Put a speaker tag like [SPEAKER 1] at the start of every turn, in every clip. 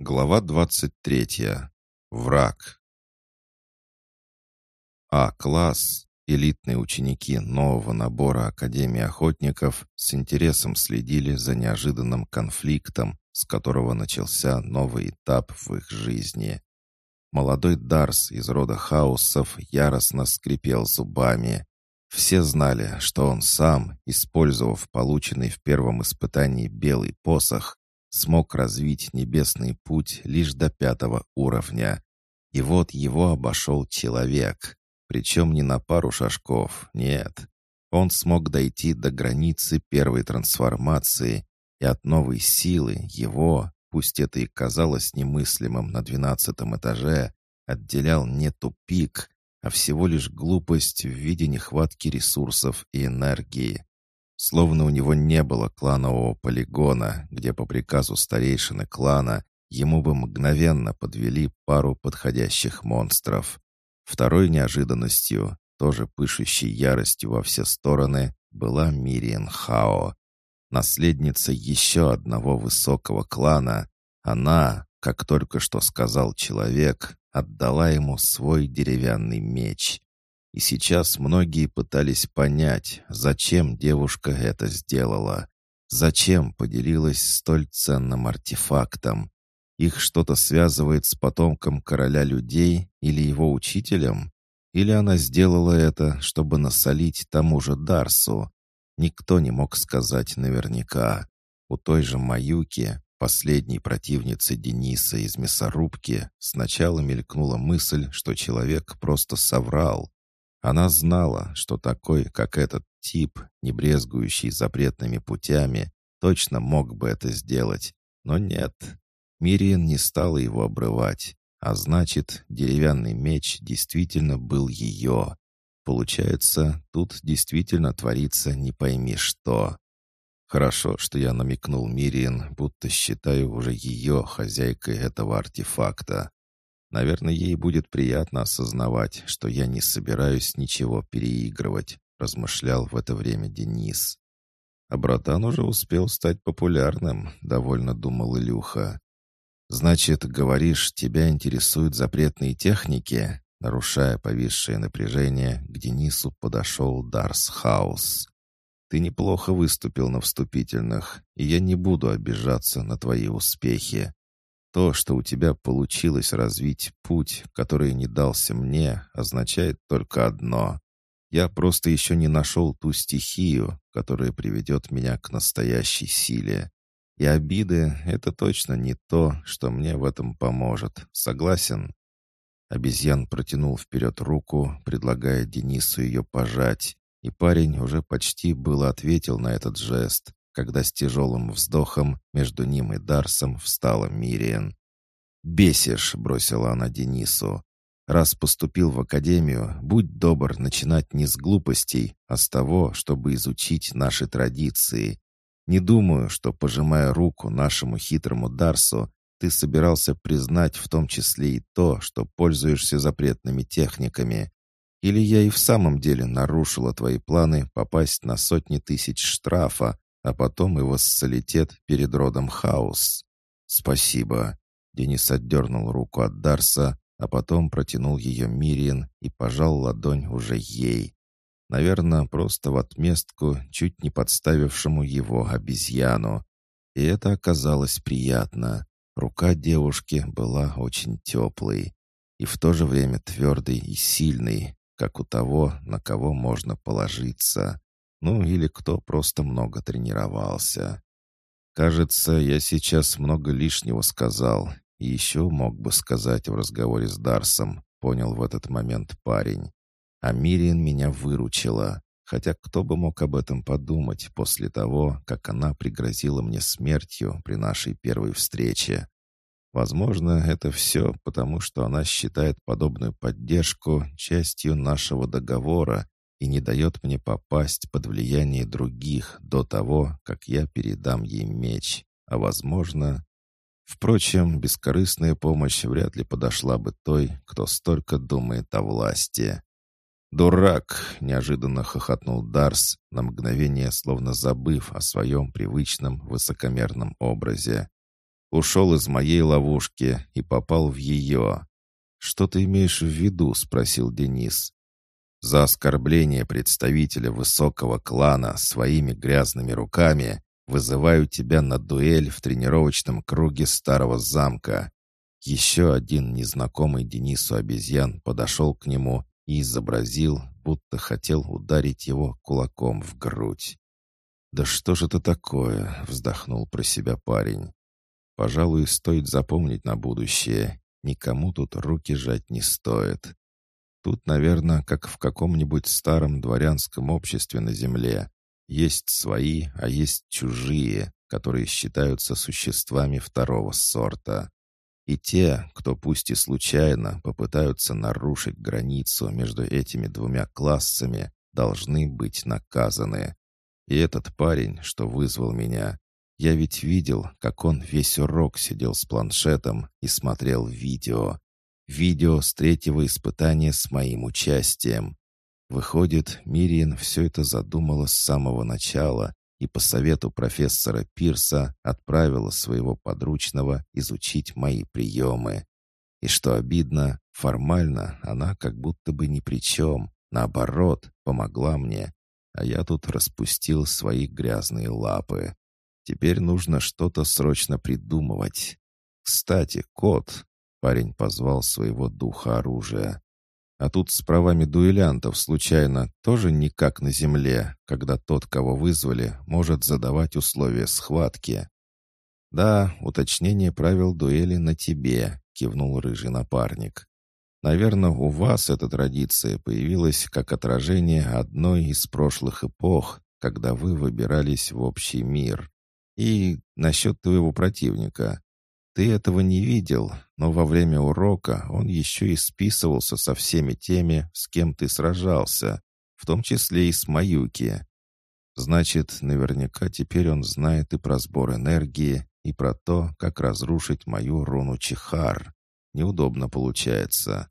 [SPEAKER 1] Глава 23. Враг. А-класс, элитные ученики нового набора Академии охотников, с интересом следили за неожиданным конфликтом, с которого начался новый этап в их жизни. Молодой Дарс из рода хаосов яростно скрипел зубами. Все знали, что он сам, использовав полученный в первом испытании белый посох, смог развить небесный путь лишь до пятого уровня. И вот его обошел человек. Причем не на пару шажков, нет. Он смог дойти до границы первой трансформации, и от новой силы его, пусть это и казалось немыслимым на двенадцатом этаже, отделял не тупик, а всего лишь глупость в виде нехватки ресурсов и энергии. Словно у него не было кланового полигона, где по приказу старейшины клана ему бы мгновенно подвели пару подходящих монстров. Второй неожиданностью, тоже пышущей яростью во все стороны, была Мириен Хао. Наследница еще одного высокого клана. Она, как только что сказал человек, отдала ему свой деревянный меч. И сейчас многие пытались понять, зачем девушка это сделала. Зачем поделилась столь ценным артефактом? Их что-то связывает с потомком короля людей или его учителем? Или она сделала это, чтобы насолить тому же Дарсу? Никто не мог сказать наверняка. У той же Маюки, последней противницы Дениса из мясорубки, сначала мелькнула мысль, что человек просто соврал. Она знала, что такой, как этот тип, не брезгующий запретными путями, точно мог бы это сделать. Но нет. Мириен не стала его обрывать. А значит, деревянный меч действительно был ее. Получается, тут действительно творится не пойми что. Хорошо, что я намекнул Мириен, будто считаю уже ее хозяйкой этого артефакта. Наверное, ей будет приятно осознавать, что я не собираюсь ничего переигрывать, размышлял в это время Денис. А братан уже успел стать популярным, довольно думал Илюха. «Значит, говоришь, тебя интересуют запретные техники?» Нарушая повисшее напряжение, к Денису подошел Дарс Хаус. «Ты неплохо выступил на вступительных, и я не буду обижаться на твои успехи. То, что у тебя получилось развить путь, который не дался мне, означает только одно. Я просто еще не нашел ту стихию, которая приведет меня к настоящей силе. И обиды — это точно не то, что мне в этом поможет. Согласен?» Обезьян протянул вперед руку, предлагая Денису ее пожать, и парень уже почти было ответил на этот жест, когда с тяжелым вздохом между ним и Дарсом встала Мириен. «Бесишь», — бросила она Денису. «Раз поступил в академию, будь добр начинать не с глупостей, а с того, чтобы изучить наши традиции. Не думаю, что, пожимая руку нашему хитрому Дарсу, ты собирался признать в том числе и то, что пользуешься запретными техниками. Или я и в самом деле нарушила твои планы попасть на сотни тысяч штрафа, а потом и вассалитет перед родом Хаус. Спасибо. Денис отдернул руку от Дарса, а потом протянул ее Мириен и пожал ладонь уже ей. Наверное, просто в отместку чуть не подставившему его обезьяну. И это оказалось приятно. Рука девушки была очень теплой и в то же время твердой и сильной, как у того, на кого можно положиться. Ну, или кто просто много тренировался. Кажется, я сейчас много лишнего сказал, и еще мог бы сказать в разговоре с Дарсом, понял в этот момент парень. А Мириан меня выручила, хотя кто бы мог об этом подумать после того, как она пригрозила мне смертью при нашей первой встрече. Возможно, это все потому, что она считает подобную поддержку частью нашего договора и не дает мне попасть под влияние других до того, как я передам ей меч. А возможно... Впрочем, бескорыстная помощь вряд ли подошла бы той, кто столько думает о власти. «Дурак!» — неожиданно хохотнул Дарс, на мгновение словно забыв о своем привычном высокомерном образе. ушел из моей ловушки и попал в ее. «Что ты имеешь в виду?» — спросил Денис. «За оскорбление представителя высокого клана своими грязными руками вызываю тебя на дуэль в тренировочном круге старого замка». Еще один незнакомый Денису обезьян подошел к нему и изобразил, будто хотел ударить его кулаком в грудь. «Да что же это такое?» — вздохнул про себя парень. «Пожалуй, стоит запомнить на будущее. Никому тут руки жать не стоит. Тут, наверное, как в каком-нибудь старом дворянском обществе на земле. Есть свои, а есть чужие, которые считаются существами второго сорта. И те, кто пусть и случайно попытаются нарушить границу между этими двумя классами, должны быть наказаны. И этот парень, что вызвал меня, я ведь видел, как он весь урок сидел с планшетом и смотрел видео. Видео с третьего испытания с моим участием. Выходит, Мириен все это задумала с самого начала и по совету профессора Пирса отправила своего подручного изучить мои приемы. И что обидно, формально она как будто бы ни при чем, наоборот, помогла мне, а я тут распустил свои грязные лапы. Теперь нужно что-то срочно придумывать. Кстати, кот, парень позвал своего духа оружия. А тут с правами дуэлянтов случайно тоже никак на земле, когда тот, кого вызвали, может задавать условия схватки. «Да, уточнение правил дуэли на тебе», — кивнул рыжий напарник. «Наверное, у вас эта традиция появилась как отражение одной из прошлых эпох, когда вы выбирались в общий мир. И насчет твоего противника. Ты этого не видел, но во время урока он еще и списывался со всеми теми, с кем ты сражался, в том числе и с Маюки. Значит, наверняка теперь он знает и про сбор энергии, и про то, как разрушить мою руну Чихар. Неудобно получается.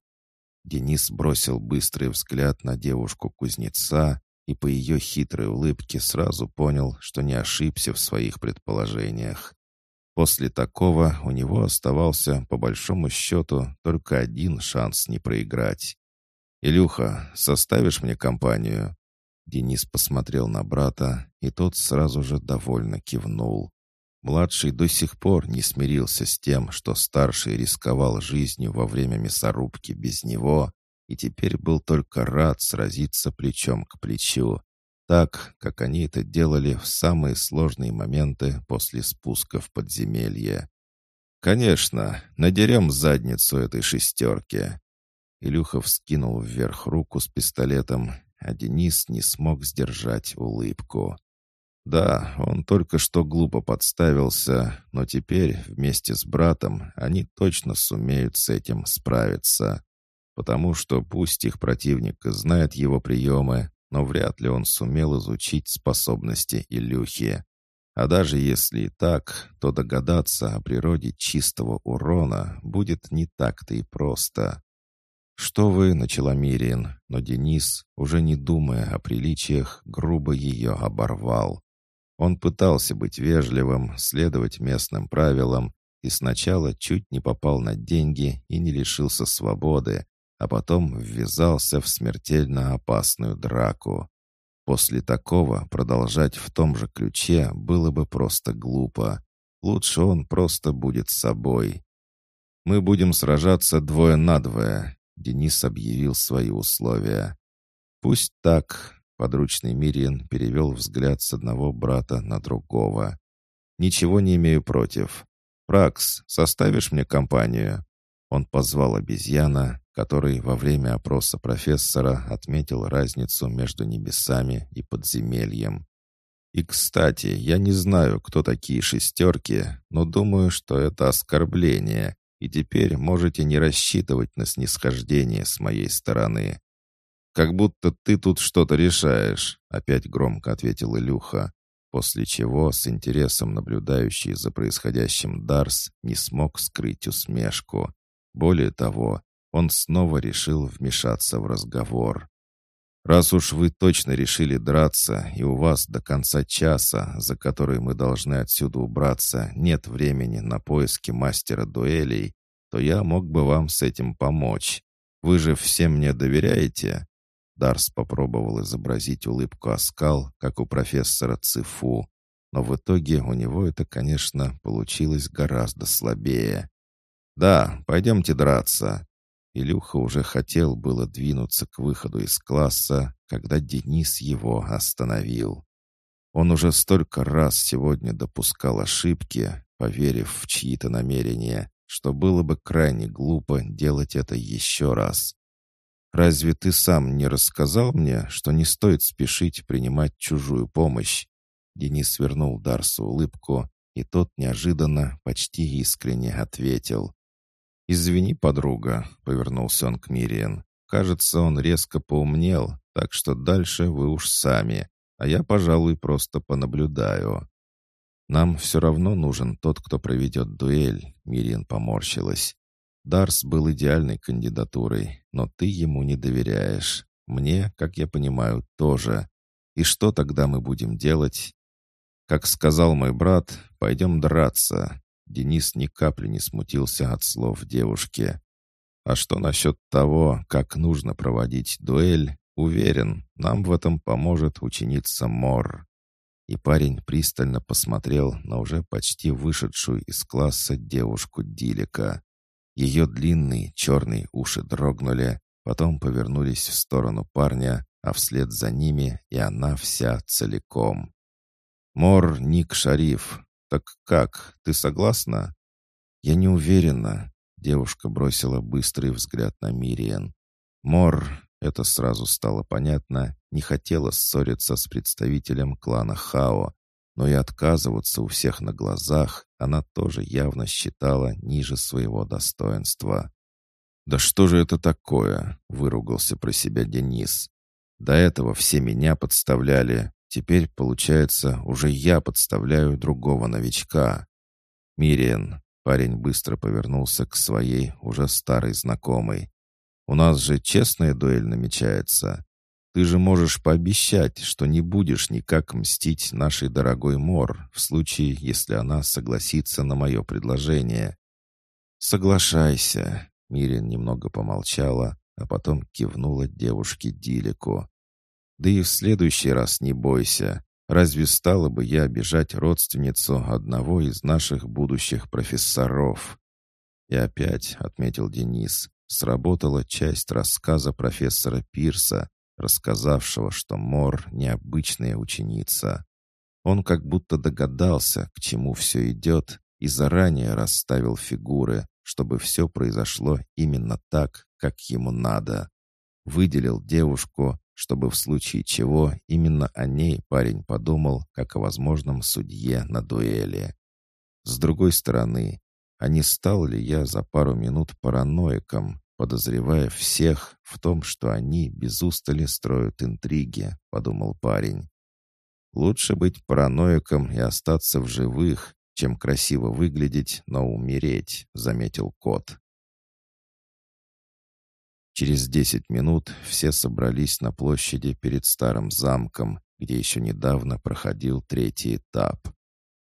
[SPEAKER 1] Денис бросил быстрый взгляд на девушку-кузнеца и по ее хитрой улыбке сразу понял, что не ошибся в своих предположениях. После такого у него оставался, по большому счету, только один шанс не проиграть. «Илюха, составишь мне компанию?» Денис посмотрел на брата, и тот сразу же довольно кивнул. Младший до сих пор не смирился с тем, что старший рисковал жизнью во время мясорубки без него, и теперь был только рад сразиться плечом к плечу, так, как они это делали в самые сложные моменты после спуска в подземелье. «Конечно, надерем задницу этой шестерки!» Илюха вскинул вверх руку с пистолетом, а Денис не смог сдержать улыбку. Да, он только что глупо подставился, но теперь вместе с братом они точно сумеют с этим справиться потому что пусть их противник знает его приемы, но вряд ли он сумел изучить способности Илюхи. А даже если и так, то догадаться о природе чистого урона будет не так-то и просто. «Что вы?» — начала Мириен, но Денис, уже не думая о приличиях, грубо ее оборвал. Он пытался быть вежливым, следовать местным правилам, и сначала чуть не попал на деньги и не лишился свободы, а потом ввязался в смертельно опасную драку. После такого продолжать в том же ключе было бы просто глупо. Лучше он просто будет собой. «Мы будем сражаться двое на двое», — Денис объявил свои условия. «Пусть так», — подручный Мириен перевел взгляд с одного брата на другого. «Ничего не имею против. Пракс, составишь мне компанию?» Он позвал обезьяна, который во время опроса профессора отметил разницу между небесами и подземельем. И, кстати, я не знаю, кто такие шестерки, но думаю, что это оскорбление, и теперь можете не рассчитывать на снисхождение с моей стороны. «Как будто ты тут что-то решаешь», — опять громко ответил Илюха, после чего, с интересом наблюдающий за происходящим Дарс, не смог скрыть усмешку. Более того, он снова решил вмешаться в разговор. Раз уж вы точно решили драться, и у вас до конца часа, за который мы должны отсюда убраться, нет времени на поиски мастера дуэлей, то я мог бы вам с этим помочь. Вы же всем мне доверяете?» Дарс попробовал изобразить улыбку оскал, как у профессора Цифу, но в итоге у него это, конечно, получилось гораздо слабее. «Да, пойдемте драться». Илюха уже хотел было двинуться к выходу из класса, когда Денис его остановил. Он уже столько раз сегодня допускал ошибки, поверив в чьи-то намерения, что было бы крайне глупо делать это еще раз. «Разве ты сам не рассказал мне, что не стоит спешить принимать чужую помощь?» Денис вернул Дарсу улыбку, и тот неожиданно, почти искренне ответил. «Извини, подруга», — повернулся он к Мириен. «Кажется, он резко поумнел, так что дальше вы уж сами, а я, пожалуй, просто понаблюдаю». «Нам все равно нужен тот, кто проведет дуэль», — Мириен поморщилась. Дарс был идеальной кандидатурой, но ты ему не доверяешь. Мне, как я понимаю, тоже. И что тогда мы будем делать? Как сказал мой брат, пойдем драться. Денис ни капли не смутился от слов девушки. А что насчет того, как нужно проводить дуэль, уверен, нам в этом поможет ученица Мор. И парень пристально посмотрел на уже почти вышедшую из класса девушку Дилика. Ее длинные черные уши дрогнули, потом повернулись в сторону парня, а вслед за ними и она вся целиком. «Мор Ник Шариф, так как, ты согласна?» «Я не уверена», — девушка бросила быстрый взгляд на Мириен. Мор, это сразу стало понятно, не хотела ссориться с представителем клана Хао, но и отказываться у всех на глазах она тоже явно считала ниже своего достоинства. «Да что же это такое?» — выругался про себя Денис. «До этого все меня подставляли. Теперь, получается, уже я подставляю другого новичка». «Мириен», — парень быстро повернулся к своей, уже старой знакомой. «У нас же честная дуэль намечается. Ты же можешь пообещать, что не будешь никак мстить нашей дорогой Мор в случае, если она согласится на мое предложение». «Соглашайся», — Мирин немного помолчала, а потом кивнула девушке Дилику. «Да и в следующий раз не бойся. Разве стала бы я обижать родственницу одного из наших будущих профессоров?» И опять, — отметил Денис, — сработала часть рассказа профессора Пирса, рассказавшего, что Мор — необычная ученица. Он как будто догадался, к чему все идет, и заранее расставил фигуры, чтобы все произошло именно так, как ему надо. Выделил девушку, чтобы в случае чего именно о ней парень подумал, как о возможном судье на дуэли. С другой стороны, а не стал ли я за пару минут параноиком, подозревая всех в том, что они без устали строят интриги», — подумал парень. «Лучше быть параноиком и остаться в живых, чем красиво выглядеть, но умереть», — заметил кот. Через десять минут все собрались на площади перед старым замком, где еще недавно проходил третий этап.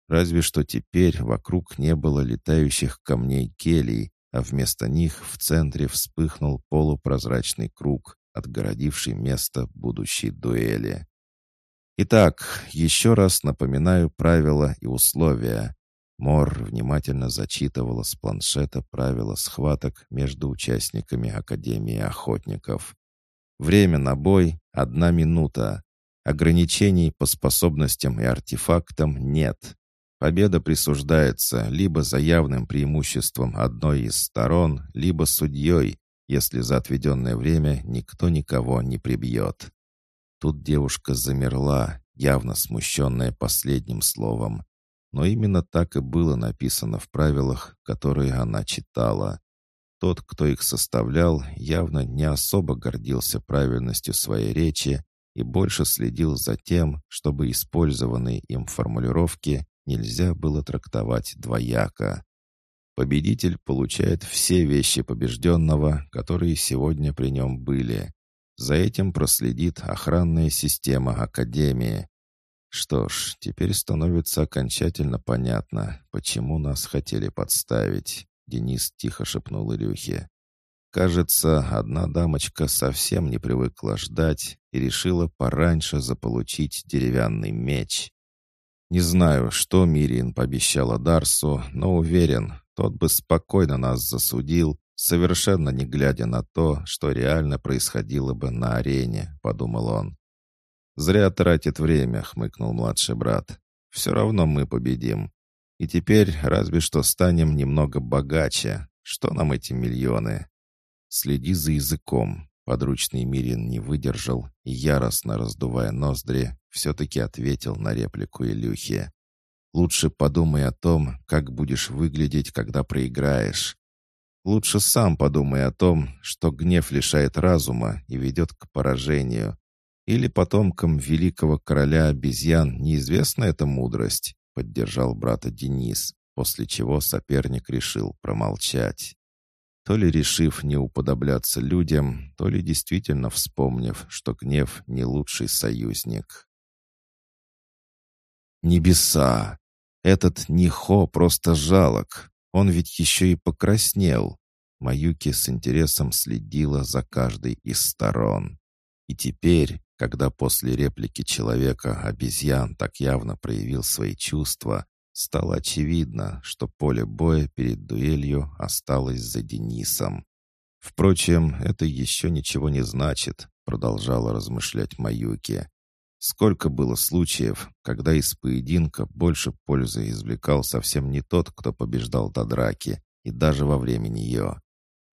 [SPEAKER 1] Разве что теперь вокруг не было летающих камней келий, а вместо них в центре вспыхнул полупрозрачный круг, отгородивший место будущей дуэли. Итак, еще раз напоминаю правила и условия. Мор внимательно зачитывала с планшета правила схваток между участниками Академии охотников. Время на бой — одна минута. Ограничений по способностям и артефактам нет. Победа присуждается либо за явным преимуществом одной из сторон, либо судьей, если за отведенное время никто никого не прибьет. Тут девушка замерла, явно смущенная последним словом. Но именно так и было написано в правилах, которые она читала. Тот, кто их составлял, явно не особо гордился правильностью своей речи и больше следил за тем, чтобы использованные им формулировки нельзя было трактовать двояко. Победитель получает все вещи побежденного, которые сегодня при нем были. За этим проследит охранная система Академии. Что ж, теперь становится окончательно понятно, почему нас хотели подставить. Денис тихо шепнул Илюхе. Кажется, одна дамочка совсем не привыкла ждать и решила пораньше заполучить деревянный меч. Не знаю, что Мирин пообещала Дарсу, но уверен, тот бы спокойно нас засудил, совершенно не глядя на то, что реально происходило бы на арене, подумал он. «Зря тратит время», — хмыкнул младший брат. «Все равно мы победим. И теперь разве что станем немного богаче. Что нам эти миллионы? Следи за языком. Подручный Мирин не выдержал и, яростно раздувая ноздри, все-таки ответил на реплику Илюхи. «Лучше подумай о том, как будешь выглядеть, когда проиграешь. Лучше сам подумай о том, что гнев лишает разума и ведет к поражению. Или потомкам великого короля обезьян неизвестна эта мудрость?» поддержал брата Денис, после чего соперник решил промолчать то ли решив не уподобляться людям, то ли действительно вспомнив, что гнев не лучший союзник. Небеса! Этот Нихо просто жалок. Он ведь еще и покраснел. Маюки с интересом следила за каждой из сторон. И теперь, когда после реплики человека обезьян так явно проявил свои чувства, Стало очевидно, что поле боя перед дуэлью осталось за Денисом. «Впрочем, это еще ничего не значит», — продолжала размышлять Маюки. «Сколько было случаев, когда из поединка больше пользы извлекал совсем не тот, кто побеждал до драки, и даже во время нее.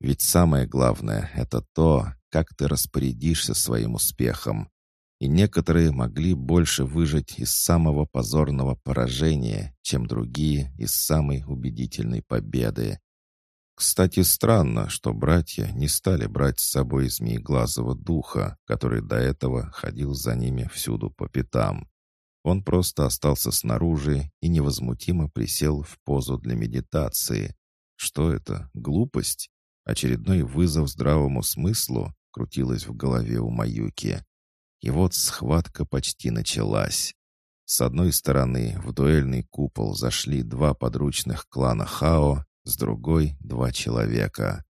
[SPEAKER 1] Ведь самое главное — это то, как ты распорядишься своим успехом и некоторые могли больше выжить из самого позорного поражения, чем другие из самой убедительной победы. Кстати, странно, что братья не стали брать с собой змееглазого духа, который до этого ходил за ними всюду по пятам. Он просто остался снаружи и невозмутимо присел в позу для медитации. Что это? Глупость? Очередной вызов здравому смыслу крутилось в голове у Маюки. И вот схватка почти началась. С одной стороны в дуэльный купол зашли два подручных клана Хао, с другой — два человека.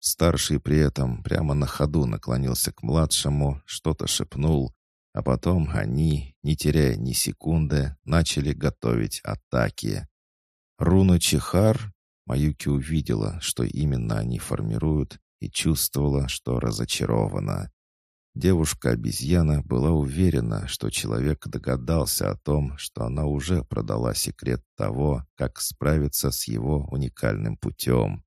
[SPEAKER 1] Старший при этом прямо на ходу наклонился к младшему, что-то шепнул, а потом они, не теряя ни секунды, начали готовить атаки. Руна Чихар, Маюки увидела, что именно они формируют, и чувствовала, что разочарована. Девушка-обезьяна была уверена, что человек догадался о том, что она уже продала секрет того, как справиться с его уникальным путем.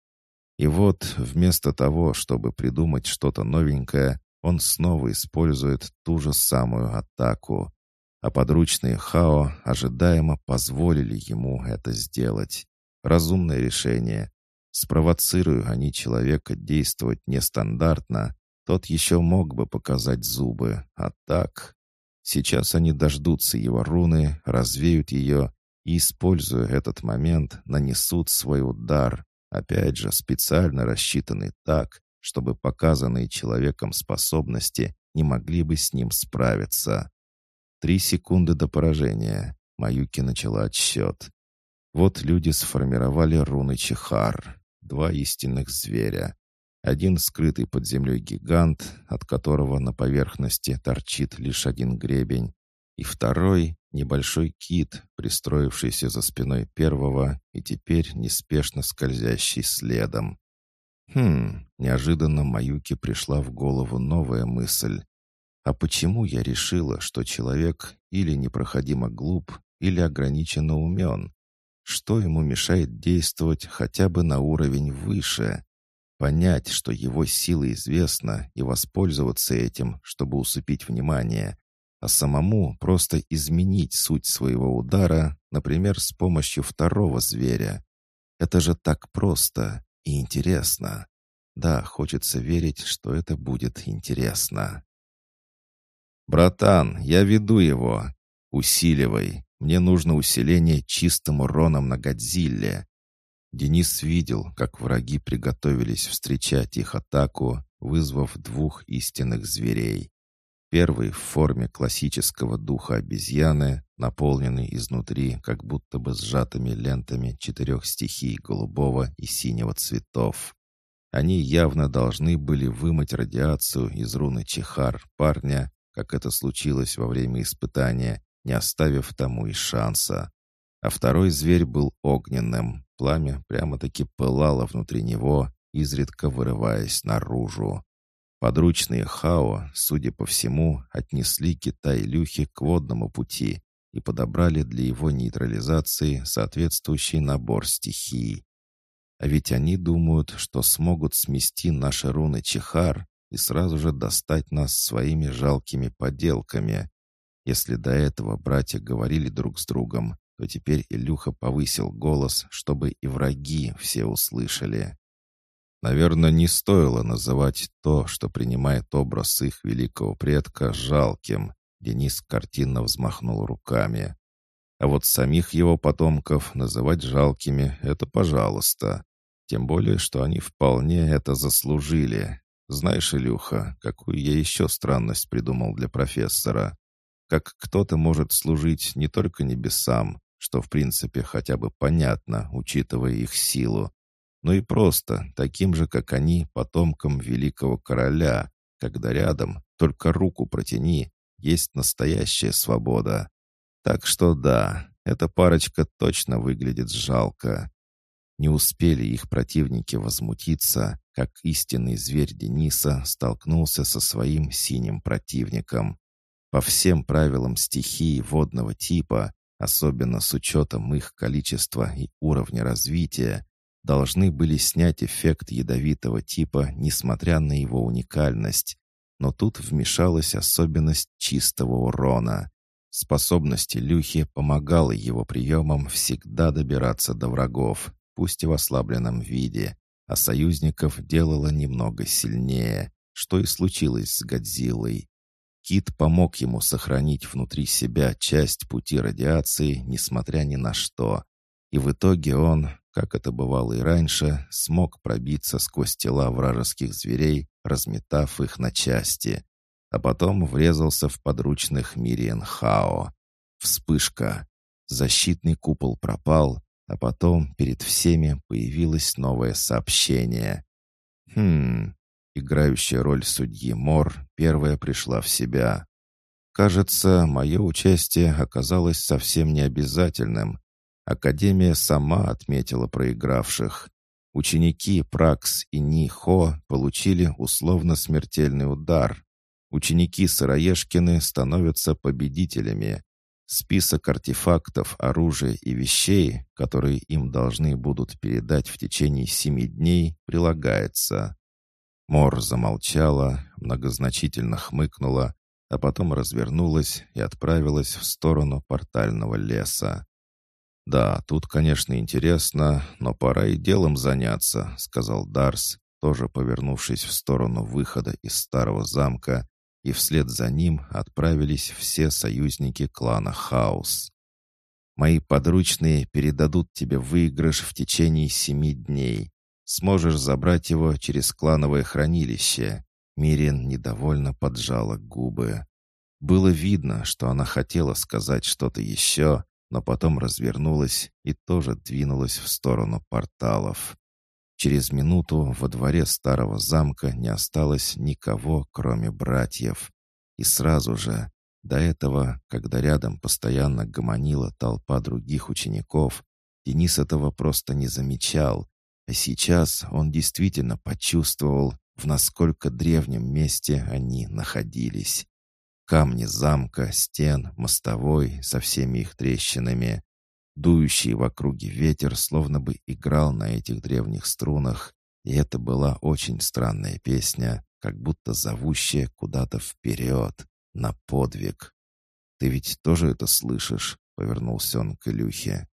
[SPEAKER 1] И вот, вместо того, чтобы придумать что-то новенькое, он снова использует ту же самую атаку. А подручные Хао ожидаемо позволили ему это сделать. Разумное решение. Спровоцируя они человека действовать нестандартно, тот еще мог бы показать зубы, а так... Сейчас они дождутся его руны, развеют ее и, используя этот момент, нанесут свой удар, опять же специально рассчитанный так, чтобы показанные человеком способности не могли бы с ним справиться. Три секунды до поражения. Маюки начала отсчет. Вот люди сформировали руны Чихар, два истинных зверя. Один скрытый под землей гигант, от которого на поверхности торчит лишь один гребень, и второй — небольшой кит, пристроившийся за спиной первого и теперь неспешно скользящий следом. Хм, неожиданно Маюке пришла в голову новая мысль. А почему я решила, что человек или непроходимо глуп, или ограниченно умен? Что ему мешает действовать хотя бы на уровень выше? понять, что его сила известна, и воспользоваться этим, чтобы усыпить внимание, а самому просто изменить суть своего удара, например, с помощью второго зверя. Это же так просто и интересно. Да, хочется верить, что это будет интересно. «Братан, я веду его. Усиливай. Мне нужно усиление чистым уроном на Годзилле. Денис видел, как враги приготовились встречать их атаку, вызвав двух истинных зверей. Первый в форме классического духа обезьяны, наполненный изнутри как будто бы сжатыми лентами четырех стихий голубого и синего цветов. Они явно должны были вымыть радиацию из руны Чихар парня, как это случилось во время испытания, не оставив тому и шанса. А второй зверь был огненным. Пламя прямо-таки пылало внутри него, изредка вырываясь наружу. Подручные Хао, судя по всему, отнесли Китай Люхи к водному пути и подобрали для его нейтрализации соответствующий набор стихий. А ведь они думают, что смогут смести наши руны Чихар и сразу же достать нас своими жалкими поделками. Если до этого братья говорили друг с другом, то теперь Илюха повысил голос, чтобы и враги все услышали. Наверное, не стоило называть то, что принимает образ их великого предка, жалким. Денис картинно взмахнул руками. А вот самих его потомков называть жалкими — это пожалуйста. Тем более, что они вполне это заслужили. Знаешь, Илюха, какую я еще странность придумал для профессора? Как кто-то может служить не только небесам, что в принципе хотя бы понятно, учитывая их силу, но и просто таким же, как они, потомкам великого короля, когда рядом, только руку протяни, есть настоящая свобода. Так что да, эта парочка точно выглядит жалко. Не успели их противники возмутиться, как истинный зверь Дениса столкнулся со своим синим противником. По всем правилам стихии водного типа, особенно с учетом их количества и уровня развития, должны были снять эффект ядовитого типа, несмотря на его уникальность. Но тут вмешалась особенность чистого урона. Способность Илюхи помогала его приемам всегда добираться до врагов, пусть и в ослабленном виде, а союзников делало немного сильнее, что и случилось с Годзиллой. Кит помог ему сохранить внутри себя часть пути радиации, несмотря ни на что. И в итоге он, как это бывало и раньше, смог пробиться сквозь тела вражеских зверей, разметав их на части. А потом врезался в подручных Мириен Хао. Вспышка. Защитный купол пропал, а потом перед всеми появилось новое сообщение. Хм, играющая роль судьи Мор первая пришла в себя. Кажется, мое участие оказалось совсем не обязательным. Академия сама отметила проигравших. Ученики Пракс и Нихо получили условно смертельный удар. Ученики Сыроежкины становятся победителями. Список артефактов, оружия и вещей, которые им должны будут передать в течение семи дней, прилагается. Мор замолчала, многозначительно хмыкнула, а потом развернулась и отправилась в сторону портального леса. «Да, тут, конечно, интересно, но пора и делом заняться», — сказал Дарс, тоже повернувшись в сторону выхода из старого замка и вслед за ним отправились все союзники клана Хаус. «Мои подручные передадут тебе выигрыш в течение семи дней. Сможешь забрать его через клановое хранилище». Мирин недовольно поджала губы. Было видно, что она хотела сказать что-то еще, но потом развернулась и тоже двинулась в сторону порталов. Через минуту во дворе старого замка не осталось никого, кроме братьев. И сразу же, до этого, когда рядом постоянно гомонила толпа других учеников, Денис этого просто не замечал, а сейчас он действительно почувствовал, в насколько древнем месте они находились. Камни замка, стен, мостовой со всеми их трещинами, Дующий в округе ветер словно бы играл на этих древних струнах, и это была очень странная песня, как будто зовущая куда-то вперед, на подвиг. «Ты ведь тоже это слышишь?» — повернулся он к Илюхе.